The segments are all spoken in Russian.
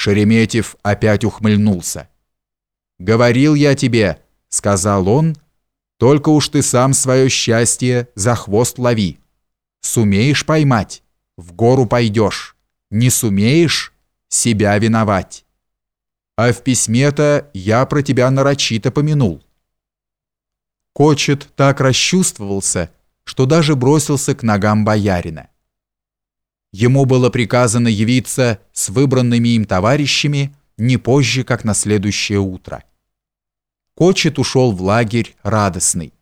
Шереметьев опять ухмыльнулся. «Говорил я тебе», — сказал он, — «только уж ты сам свое счастье за хвост лови. Сумеешь поймать, в гору пойдешь. Не сумеешь, себя виновать. А в письме-то я про тебя нарочито помянул». Кочет так расчувствовался, что даже бросился к ногам боярина. Ему было приказано явиться с выбранными им товарищами не позже, как на следующее утро. Кочет ушел в лагерь радостный.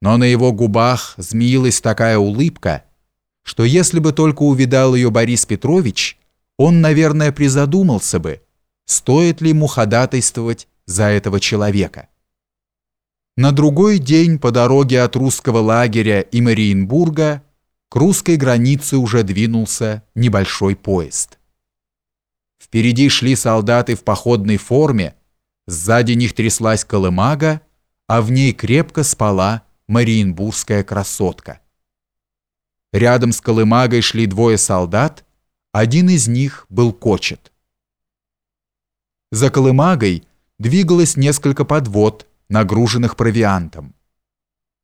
Но на его губах змеилась такая улыбка, что если бы только увидал ее Борис Петрович, он, наверное, призадумался бы, стоит ли ему ходатайствовать за этого человека. На другой день по дороге от русского лагеря и Мариенбурга к русской границе уже двинулся небольшой поезд. Впереди шли солдаты в походной форме, сзади них тряслась колымага, а в ней крепко спала мариенбургская красотка. Рядом с колымагой шли двое солдат, один из них был кочет. За колымагой двигалось несколько подвод – нагруженных провиантом.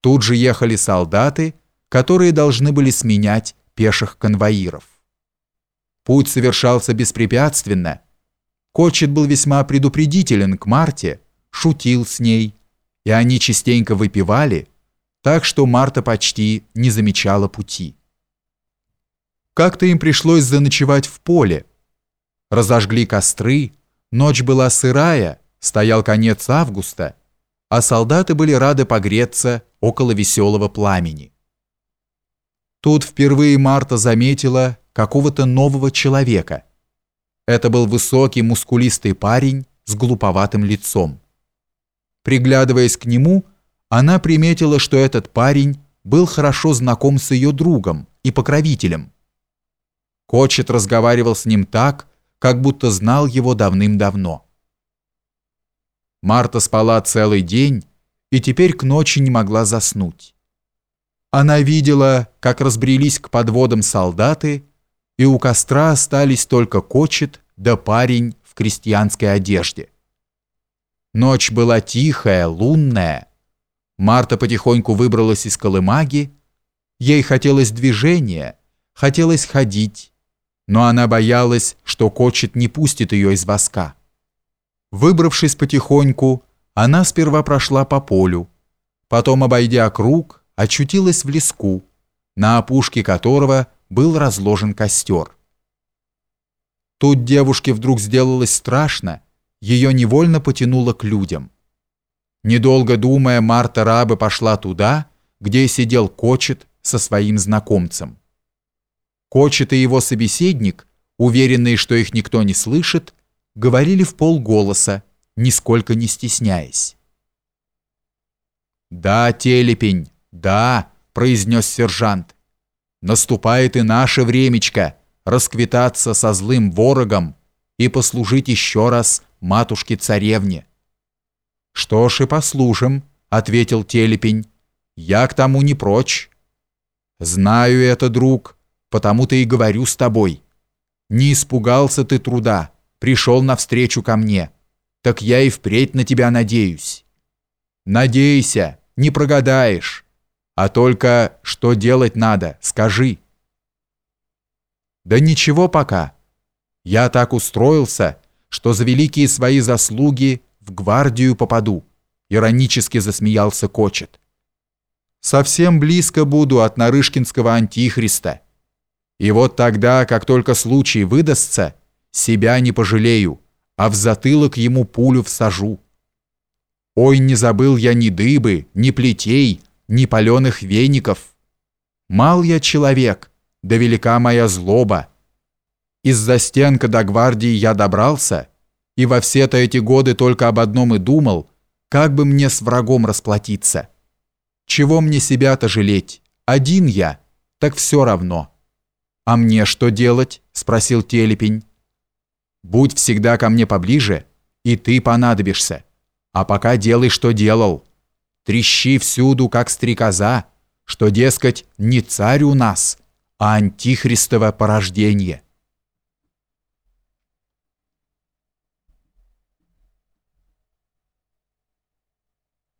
Тут же ехали солдаты, которые должны были сменять пеших конвоиров. Путь совершался беспрепятственно. Кочет был весьма предупредителен к Марте, шутил с ней, и они частенько выпивали, так что Марта почти не замечала пути. Как-то им пришлось заночевать в поле. Разожгли костры, ночь была сырая, стоял конец августа – а солдаты были рады погреться около веселого пламени. Тут впервые Марта заметила какого-то нового человека. Это был высокий мускулистый парень с глуповатым лицом. Приглядываясь к нему, она приметила, что этот парень был хорошо знаком с ее другом и покровителем. Кочет разговаривал с ним так, как будто знал его давным-давно. Марта спала целый день и теперь к ночи не могла заснуть. Она видела, как разбрелись к подводам солдаты, и у костра остались только кочет да парень в крестьянской одежде. Ночь была тихая, лунная. Марта потихоньку выбралась из колымаги. Ей хотелось движения, хотелось ходить, но она боялась, что кочет не пустит ее из воска. Выбравшись потихоньку, она сперва прошла по полю, потом, обойдя круг, очутилась в леску, на опушке которого был разложен костер. Тут девушке вдруг сделалось страшно, ее невольно потянуло к людям. Недолго думая, Марта Рабы пошла туда, где сидел Кочет со своим знакомцем. Кочет и его собеседник, уверенные, что их никто не слышит, говорили в полголоса, нисколько не стесняясь. «Да, телепень, да», — произнес сержант. «Наступает и наше времечко расквитаться со злым ворогом и послужить еще раз матушке-царевне». «Что ж и послужим», — ответил телепень. «Я к тому не прочь». «Знаю это, друг, потому-то и говорю с тобой. Не испугался ты труда» пришел навстречу ко мне, так я и впредь на тебя надеюсь. Надейся, не прогадаешь, а только что делать надо, скажи. Да ничего пока. Я так устроился, что за великие свои заслуги в гвардию попаду, иронически засмеялся Кочет. Совсем близко буду от Нарышкинского антихриста. И вот тогда, как только случай выдастся, себя не пожалею, а в затылок ему пулю всажу. Ой, не забыл я ни дыбы, ни плетей, ни паленых веников. Мал я человек, да велика моя злоба. Из-за стенка до гвардии я добрался, и во все-то эти годы только об одном и думал, как бы мне с врагом расплатиться. Чего мне себя-то жалеть? Один я, так все равно. А мне что делать? Спросил Телепень. Будь всегда ко мне поближе, и ты понадобишься. А пока делай, что делал. Трещи всюду, как стрекоза, что, дескать, не царь у нас, а антихристово порождение».